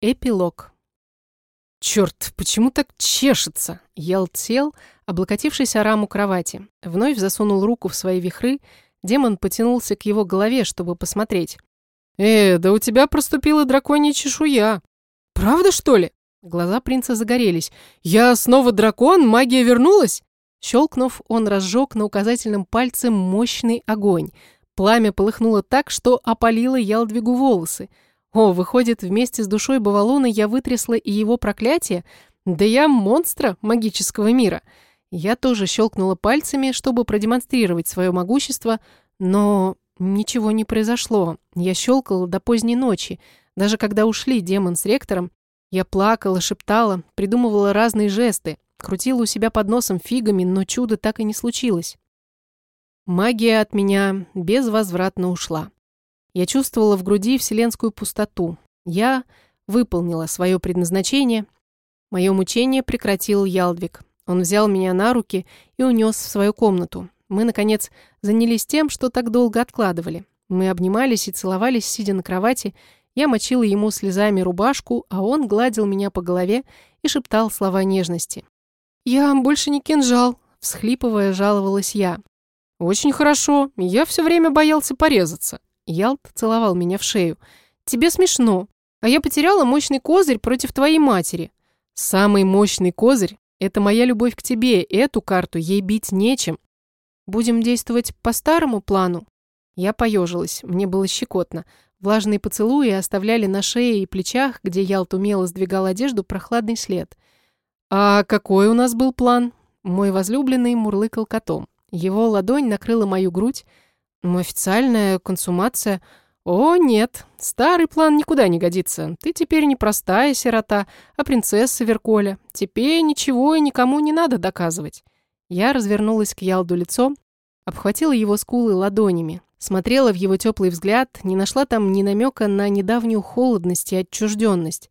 Эпилог. Черт, почему так чешется? Ялт сел, облокотившись о раму кровати. Вновь засунул руку в свои вихры. Демон потянулся к его голове, чтобы посмотреть. «Э, да у тебя проступила драконья чешуя». «Правда, что ли?» Глаза принца загорелись. «Я снова дракон? Магия вернулась?» Щелкнув, он разжег на указательном пальце мощный огонь. Пламя полыхнуло так, что опалило Ялдвигу волосы. О, выходит, вместе с душой Бавалона я вытрясла и его проклятие? Да я монстра магического мира. Я тоже щелкнула пальцами, чтобы продемонстрировать свое могущество, но ничего не произошло. Я щелкала до поздней ночи. Даже когда ушли демон с ректором, я плакала, шептала, придумывала разные жесты, крутила у себя под носом фигами, но чудо так и не случилось. Магия от меня безвозвратно ушла. Я чувствовала в груди вселенскую пустоту. Я выполнила свое предназначение. Мое мучение прекратил Ялдвиг. Он взял меня на руки и унес в свою комнату. Мы, наконец, занялись тем, что так долго откладывали. Мы обнимались и целовались, сидя на кровати. Я мочила ему слезами рубашку, а он гладил меня по голове и шептал слова нежности. «Я больше не кинжал», — всхлипывая, жаловалась я. «Очень хорошо. Я все время боялся порезаться». Ялт целовал меня в шею. «Тебе смешно. А я потеряла мощный козырь против твоей матери». «Самый мощный козырь — это моя любовь к тебе. Эту карту ей бить нечем». «Будем действовать по старому плану?» Я поежилась. Мне было щекотно. Влажные поцелуи оставляли на шее и плечах, где Ялт умело сдвигал одежду, прохладный след. «А какой у нас был план?» Мой возлюбленный мурлыкал котом. Его ладонь накрыла мою грудь, Официальная консумация? О, нет, старый план никуда не годится. Ты теперь не простая сирота, а принцесса Верколя. Теперь ничего и никому не надо доказывать. Я развернулась к Ялду лицом, обхватила его скулы ладонями, смотрела в его теплый взгляд, не нашла там ни намека на недавнюю холодность и отчужденность.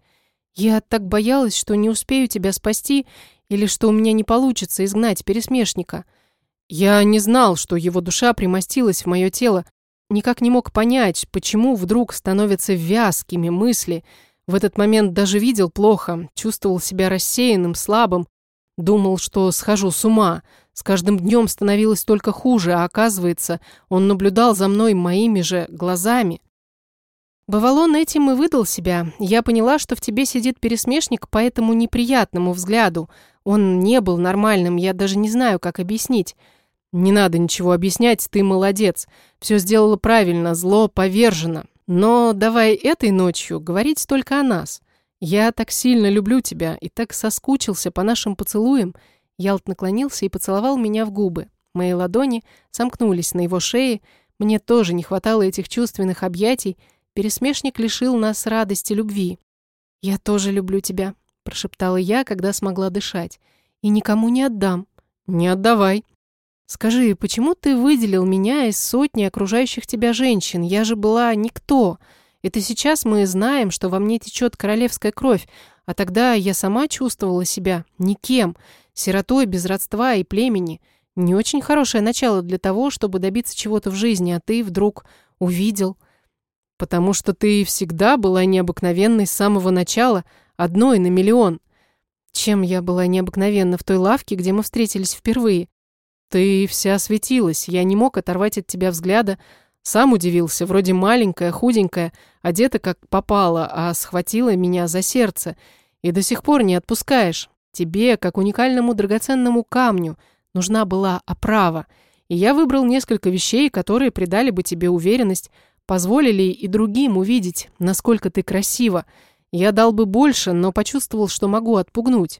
Я так боялась, что не успею тебя спасти или что у меня не получится изгнать пересмешника — я не знал, что его душа примостилась в мое тело, никак не мог понять, почему вдруг становятся вязкими мысли. В этот момент даже видел плохо, чувствовал себя рассеянным, слабым, думал, что схожу с ума. С каждым днем становилось только хуже, а оказывается, он наблюдал за мной моими же глазами. Бавалон этим и выдал себя. Я поняла, что в тебе сидит пересмешник по этому неприятному взгляду. Он не был нормальным, я даже не знаю, как объяснить. «Не надо ничего объяснять, ты молодец. Все сделала правильно, зло повержено. Но давай этой ночью говорить только о нас. Я так сильно люблю тебя и так соскучился по нашим поцелуям». Ялт наклонился и поцеловал меня в губы. Мои ладони сомкнулись на его шее. Мне тоже не хватало этих чувственных объятий. Пересмешник лишил нас радости любви. «Я тоже люблю тебя», – прошептала я, когда смогла дышать. «И никому не отдам». «Не отдавай», «Скажи, почему ты выделил меня из сотни окружающих тебя женщин? Я же была никто. Это сейчас мы знаем, что во мне течет королевская кровь, а тогда я сама чувствовала себя никем, сиротой без родства и племени. Не очень хорошее начало для того, чтобы добиться чего-то в жизни, а ты вдруг увидел. Потому что ты всегда была необыкновенной с самого начала, одной на миллион. Чем я была необыкновенна в той лавке, где мы встретились впервые? «Ты вся светилась, я не мог оторвать от тебя взгляда. Сам удивился, вроде маленькая, худенькая, одета как попало, а схватила меня за сердце. И до сих пор не отпускаешь. Тебе, как уникальному драгоценному камню, нужна была оправа. И я выбрал несколько вещей, которые придали бы тебе уверенность, позволили и другим увидеть, насколько ты красива. Я дал бы больше, но почувствовал, что могу отпугнуть.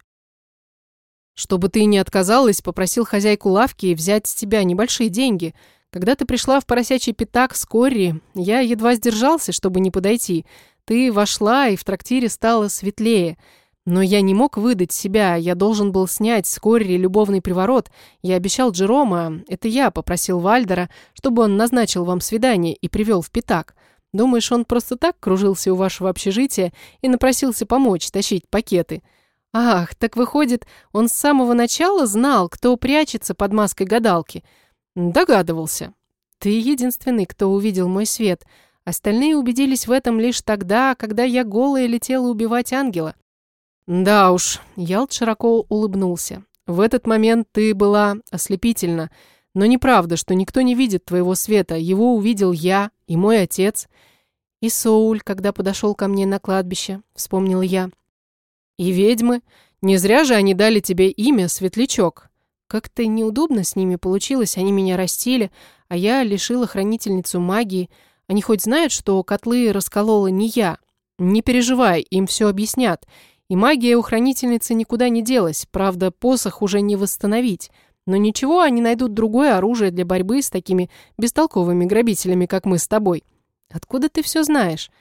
Чтобы ты не отказалась, попросил хозяйку лавки взять с тебя небольшие деньги. Когда ты пришла в поросячий пятак с Корри, я едва сдержался, чтобы не подойти. Ты вошла, и в трактире стало светлее. Но я не мог выдать себя, я должен был снять с Корри любовный приворот. Я обещал Джерома, это я попросил Вальдера, чтобы он назначил вам свидание и привел в пятак. Думаешь, он просто так кружился у вашего общежития и напросился помочь тащить пакеты?» Ах, так выходит, он с самого начала знал, кто прячется под маской гадалки. Догадывался. Ты единственный, кто увидел мой свет. Остальные убедились в этом лишь тогда, когда я голая летела убивать ангела. Да уж, Ялт широко улыбнулся. В этот момент ты была ослепительна. Но неправда, что никто не видит твоего света. Его увидел я и мой отец. И Соуль, когда подошел ко мне на кладбище, вспомнила я. И ведьмы. Не зря же они дали тебе имя Светлячок. Как-то неудобно с ними получилось, они меня растили, а я лишила хранительницу магии. Они хоть знают, что котлы расколола не я? Не переживай, им все объяснят. И магия у хранительницы никуда не делась, правда, посох уже не восстановить. Но ничего, они найдут другое оружие для борьбы с такими бестолковыми грабителями, как мы с тобой. Откуда ты все знаешь?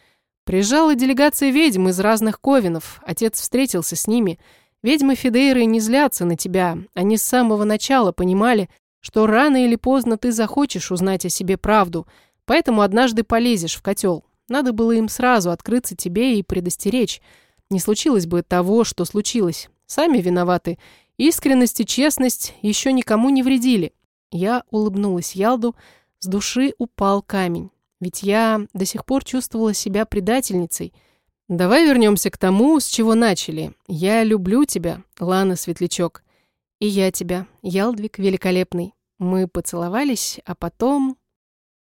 Приезжала делегация ведьм из разных ковинов, отец встретился с ними. Ведьмы Фидейры не злятся на тебя, они с самого начала понимали, что рано или поздно ты захочешь узнать о себе правду, поэтому однажды полезешь в котел. Надо было им сразу открыться тебе и предостеречь. Не случилось бы того, что случилось. Сами виноваты. Искренность и честность еще никому не вредили. Я улыбнулась Ялду, с души упал камень. Ведь я до сих пор чувствовала себя предательницей. Давай вернемся к тому, с чего начали. Я люблю тебя, Лана Светлячок. И я тебя, Ялдвиг Великолепный. Мы поцеловались, а потом...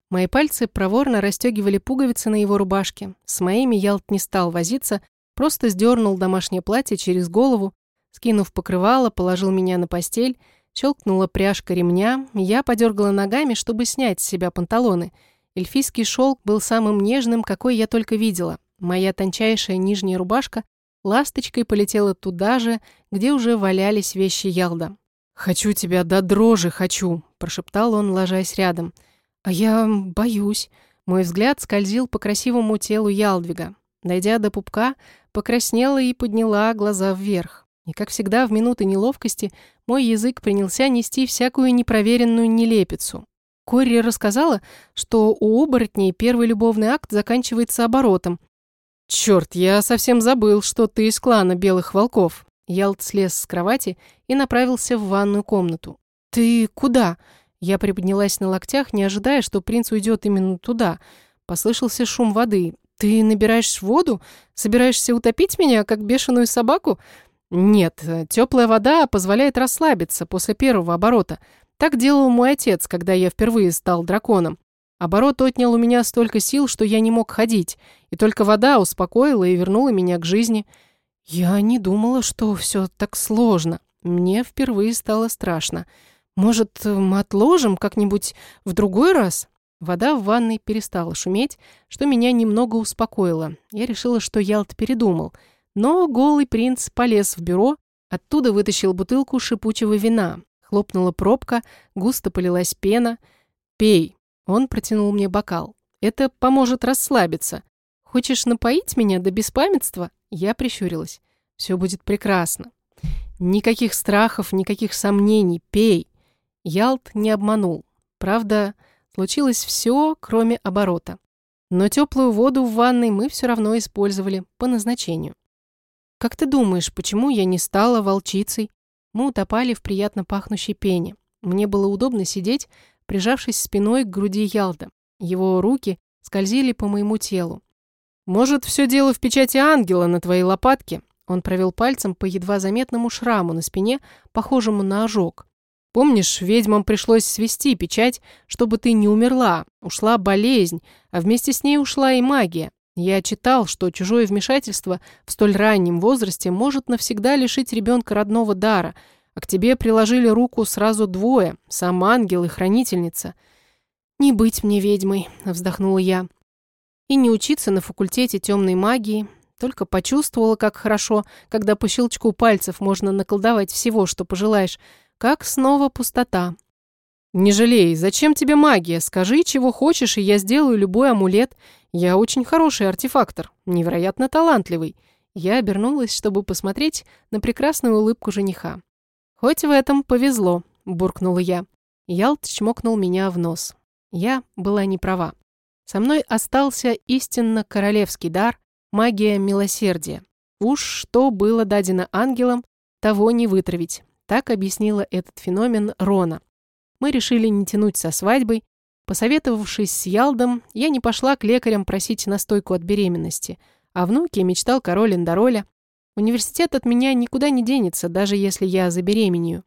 Мои пальцы проворно расстегивали пуговицы на его рубашке. С моими Ялт не стал возиться, просто сдернул домашнее платье через голову, скинув покрывало, положил меня на постель, щелкнула пряжка ремня, я подергала ногами, чтобы снять с себя панталоны — Эльфийский шелк был самым нежным, какой я только видела. Моя тончайшая нижняя рубашка ласточкой полетела туда же, где уже валялись вещи Ялда. «Хочу тебя до дрожи, хочу!» – прошептал он, ложась рядом. «А я боюсь». Мой взгляд скользил по красивому телу Ялдвига. Дойдя до пупка, покраснела и подняла глаза вверх. И, как всегда, в минуты неловкости мой язык принялся нести всякую непроверенную нелепицу. Корри рассказала, что у оборотней первый любовный акт заканчивается оборотом. «Черт, я совсем забыл, что ты из клана Белых Волков». Ялт слез с кровати и направился в ванную комнату. «Ты куда?» Я приподнялась на локтях, не ожидая, что принц уйдет именно туда. Послышался шум воды. «Ты набираешь воду? Собираешься утопить меня, как бешеную собаку?» «Нет, теплая вода позволяет расслабиться после первого оборота. Так делал мой отец, когда я впервые стал драконом. Оборот отнял у меня столько сил, что я не мог ходить, и только вода успокоила и вернула меня к жизни. Я не думала, что все так сложно. Мне впервые стало страшно. Может, мы отложим как-нибудь в другой раз? Вода в ванной перестала шуметь, что меня немного успокоило. Я решила, что Ялт передумал. Но голый принц полез в бюро, оттуда вытащил бутылку шипучего вина. Хлопнула пробка, густо полилась пена. «Пей!» Он протянул мне бокал. «Это поможет расслабиться. Хочешь напоить меня до беспамятства?» Я прищурилась. «Все будет прекрасно. Никаких страхов, никаких сомнений. Пей!» Ялт не обманул. Правда, случилось все, кроме оборота. Но теплую воду в ванной мы все равно использовали по назначению. «Как ты думаешь, почему я не стала волчицей?» Мы утопали в приятно пахнущей пене. Мне было удобно сидеть, прижавшись спиной к груди Ялда. Его руки скользили по моему телу. «Может, все дело в печати ангела на твоей лопатке?» Он провел пальцем по едва заметному шраму на спине, похожему на ожог. «Помнишь, ведьмам пришлось свести печать, чтобы ты не умерла. Ушла болезнь, а вместе с ней ушла и магия. Я читал, что чужое вмешательство в столь раннем возрасте может навсегда лишить ребенка родного дара, а к тебе приложили руку сразу двое, сам ангел и хранительница. «Не быть мне ведьмой», — вздохнула я. «И не учиться на факультете темной магии, только почувствовала, как хорошо, когда по щелчку пальцев можно наколдовать всего, что пожелаешь, как снова пустота». «Не жалей, зачем тебе магия? Скажи, чего хочешь, и я сделаю любой амулет. Я очень хороший артефактор, невероятно талантливый. Я обернулась, чтобы посмотреть на прекрасную улыбку жениха. «Хоть в этом повезло», — буркнула я. Ялт чмокнул меня в нос. Я была не права. Со мной остался истинно королевский дар — магия милосердия. Уж что было дадено ангелам, того не вытравить. Так объяснила этот феномен Рона. Мы решили не тянуть со свадьбой, Посоветовавшись с Ялдом, я не пошла к лекарям просить настойку от беременности. а внуке мечтал король Эндороля. Университет от меня никуда не денется, даже если я забеременею.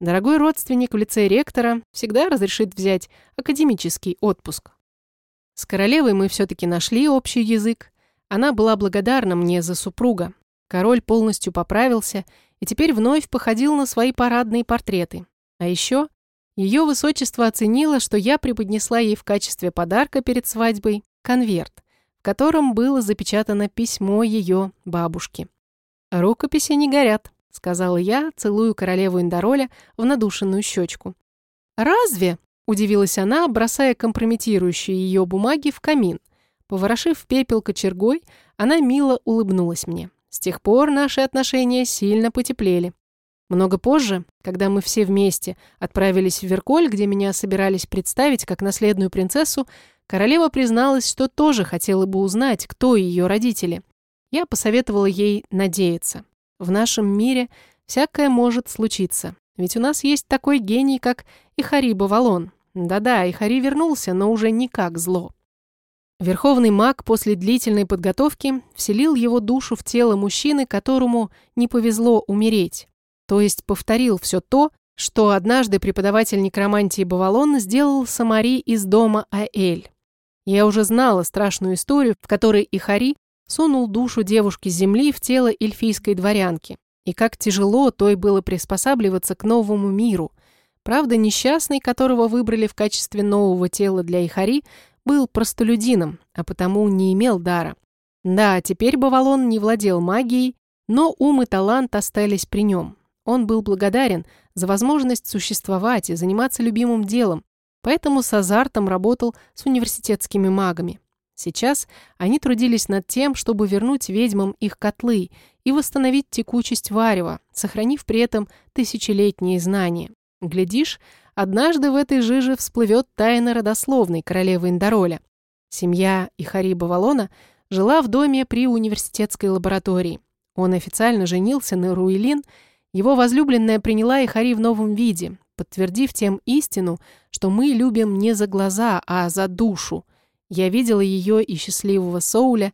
Дорогой родственник в лице ректора всегда разрешит взять академический отпуск. С королевой мы все-таки нашли общий язык. Она была благодарна мне за супруга. Король полностью поправился и теперь вновь походил на свои парадные портреты. А еще ее высочество оценило, что я преподнесла ей в качестве подарка перед свадьбой конверт, в котором было запечатано письмо ее бабушки. «Рукописи не горят», — сказала я, целую королеву Индороля в надушенную щечку. «Разве?» — удивилась она, бросая компрометирующие ее бумаги в камин. Поворошив пепел кочергой, она мило улыбнулась мне. С тех пор наши отношения сильно потеплели. Много позже, когда мы все вместе отправились в Верколь, где меня собирались представить как наследную принцессу, королева призналась, что тоже хотела бы узнать, кто ее родители. Я посоветовала ей надеяться. В нашем мире всякое может случиться. Ведь у нас есть такой гений, как Ихари Бавалон. Да-да, Ихари вернулся, но уже не как зло. Верховный маг после длительной подготовки вселил его душу в тело мужчины, которому не повезло умереть. То есть повторил все то, что однажды преподаватель некромантии Бавалон сделал Самари из дома Аэль. Я уже знала страшную историю, в которой Ихари сунул душу девушки земли в тело эльфийской дворянки. И как тяжело той было приспосабливаться к новому миру. Правда, несчастный, которого выбрали в качестве нового тела для Ихари, был простолюдином, а потому не имел дара. Да, теперь Бавалон не владел магией, но ум и талант остались при нем. Он был благодарен за возможность существовать и заниматься любимым делом, поэтому с азартом работал с университетскими магами. Сейчас они трудились над тем, чтобы вернуть ведьмам их котлы и восстановить текучесть варева, сохранив при этом тысячелетние знания. Глядишь, однажды в этой жиже всплывет тайна родословной королевы Индороля. Семья Ихариба Валона жила в доме при университетской лаборатории. Он официально женился на Руилин его возлюбленная приняла Ихари в новом виде, подтвердив тем истину, что мы любим не за глаза, а за душу. Я видела ее и счастливого Соуля,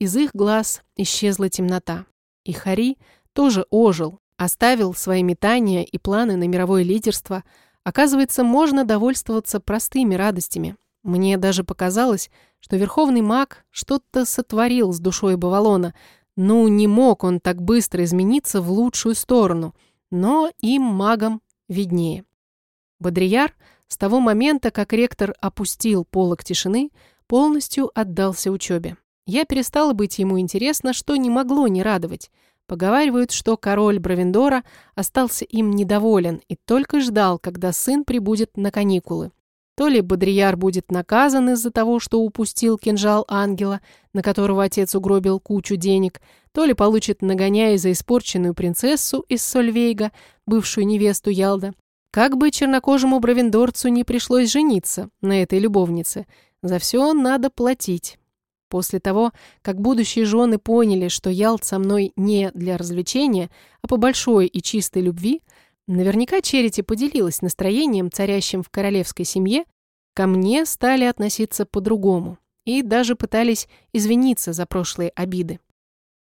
из их глаз исчезла темнота. Ихари тоже ожил, оставил свои метания и планы на мировое лидерство. Оказывается, можно довольствоваться простыми радостями. Мне даже показалось, что верховный маг что-то сотворил с душой Бавалона – ну, не мог он так быстро измениться в лучшую сторону, но им, магам, виднее. Бодрияр с того момента, как ректор опустил полок тишины, полностью отдался учебе. Я перестала быть ему интересно, что не могло не радовать. Поговаривают, что король Бравендора остался им недоволен и только ждал, когда сын прибудет на каникулы. То ли Бодрияр будет наказан из-за того, что упустил кинжал ангела, на которого отец угробил кучу денег, то ли получит нагоняя за испорченную принцессу из Сольвейга, бывшую невесту Ялда. Как бы чернокожему бравендорцу не пришлось жениться на этой любовнице, за все надо платить. После того, как будущие жены поняли, что Ялд со мной не для развлечения, а по большой и чистой любви, Наверняка Черити поделилась настроением, царящим в королевской семье, ко мне стали относиться по-другому и даже пытались извиниться за прошлые обиды.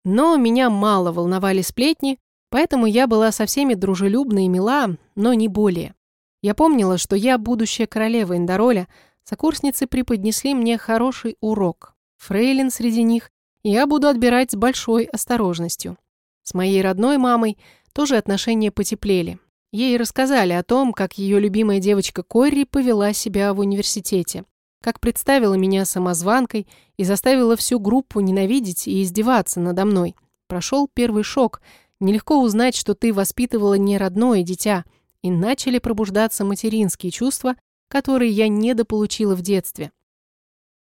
Но меня мало волновали сплетни, поэтому я была со всеми дружелюбна и мила, но не более. Я помнила, что я будущая королева Индороля, сокурсницы преподнесли мне хороший урок. Фрейлин среди них я буду отбирать с большой осторожностью. С моей родной мамой тоже отношения потеплели. Ей рассказали о том, как ее любимая девочка Корри повела себя в университете, как представила меня самозванкой и заставила всю группу ненавидеть и издеваться надо мной. Прошел первый шок. Нелегко узнать, что ты воспитывала не родное дитя, и начали пробуждаться материнские чувства, которые я недополучила в детстве.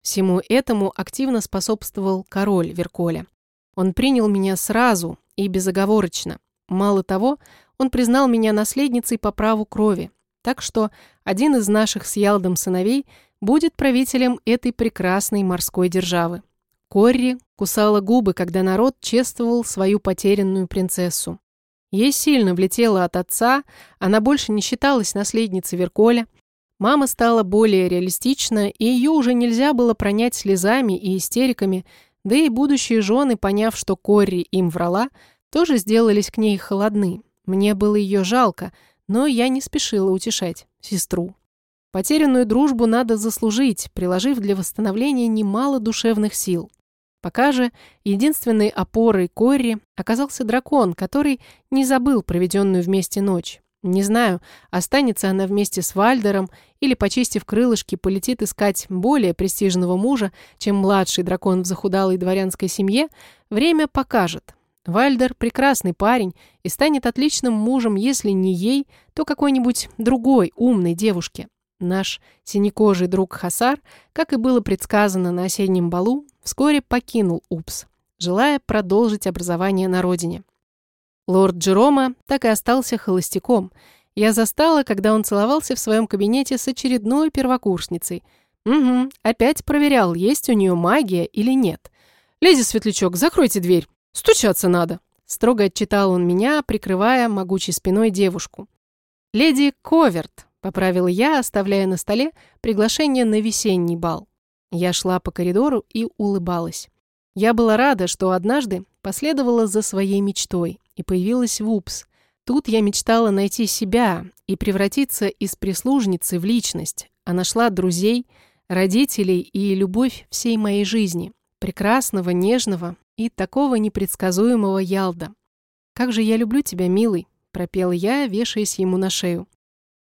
Всему этому активно способствовал король Верколя. Он принял меня сразу и безоговорочно. Мало того, он признал меня наследницей по праву крови, так что один из наших с Ялдом сыновей будет правителем этой прекрасной морской державы. Корри кусала губы, когда народ чествовал свою потерянную принцессу. Ей сильно влетело от отца, она больше не считалась наследницей Верколя. Мама стала более реалистична, и ее уже нельзя было пронять слезами и истериками, да и будущие жены, поняв, что Корри им врала, тоже сделались к ней холодны. Мне было ее жалко, но я не спешила утешать сестру. Потерянную дружбу надо заслужить, приложив для восстановления немало душевных сил. Пока же единственной опорой Корри оказался дракон, который не забыл проведенную вместе ночь. Не знаю, останется она вместе с Вальдером или, почистив крылышки, полетит искать более престижного мужа, чем младший дракон в захудалой дворянской семье, время покажет. Вальдер – прекрасный парень и станет отличным мужем, если не ей, то какой-нибудь другой умной девушке. Наш синекожий друг Хасар, как и было предсказано на осеннем балу, вскоре покинул УПС, желая продолжить образование на родине. Лорд Джерома так и остался холостяком. Я застала, когда он целовался в своем кабинете с очередной первокурсницей. Угу, опять проверял, есть у нее магия или нет. «Леди Светлячок, закройте дверь!» «Стучаться надо!» Строго отчитал он меня, прикрывая могучей спиной девушку. «Леди Коверт», — поправил я, оставляя на столе приглашение на весенний бал. Я шла по коридору и улыбалась. Я была рада, что однажды последовала за своей мечтой и появилась в УПС. Тут я мечтала найти себя и превратиться из прислужницы в личность, а нашла друзей, родителей и любовь всей моей жизни, прекрасного, нежного, и такого непредсказуемого Ялда. «Как же я люблю тебя, милый!» – пропел я, вешаясь ему на шею.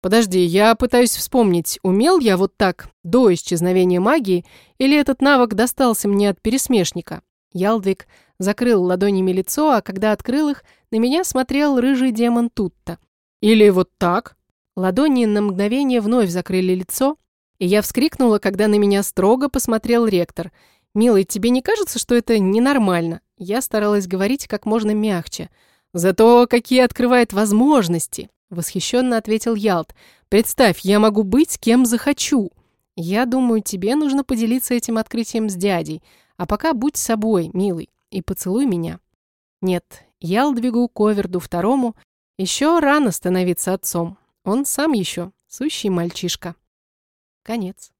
«Подожди, я пытаюсь вспомнить, умел я вот так до исчезновения магии, или этот навык достался мне от пересмешника?» Ялдвик закрыл ладонями лицо, а когда открыл их, на меня смотрел рыжий демон Тутта. «Или вот так?» Ладони на мгновение вновь закрыли лицо, и я вскрикнула, когда на меня строго посмотрел ректор – «Милый, тебе не кажется, что это ненормально?» Я старалась говорить как можно мягче. «Зато какие открывает возможности!» Восхищенно ответил Ялт. «Представь, я могу быть кем захочу!» «Я думаю, тебе нужно поделиться этим открытием с дядей. А пока будь собой, милый, и поцелуй меня». Нет, Ялдвигу Коверду второму еще рано становиться отцом. Он сам еще сущий мальчишка. Конец.